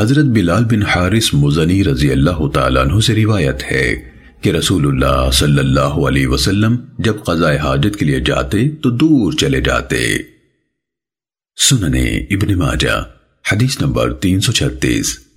حضرت بلال بن حارث مزنی رضی اللہ تعالیٰ عنہ سے روایت ہے کہ رسول اللہ صلی اللہ علیہ وسلم جب قضاء حاجت کے لیے جاتے تو دور چلے جاتے۔ سننے ابن ماجہ، حدیث نمبر تین سو چھتیس۔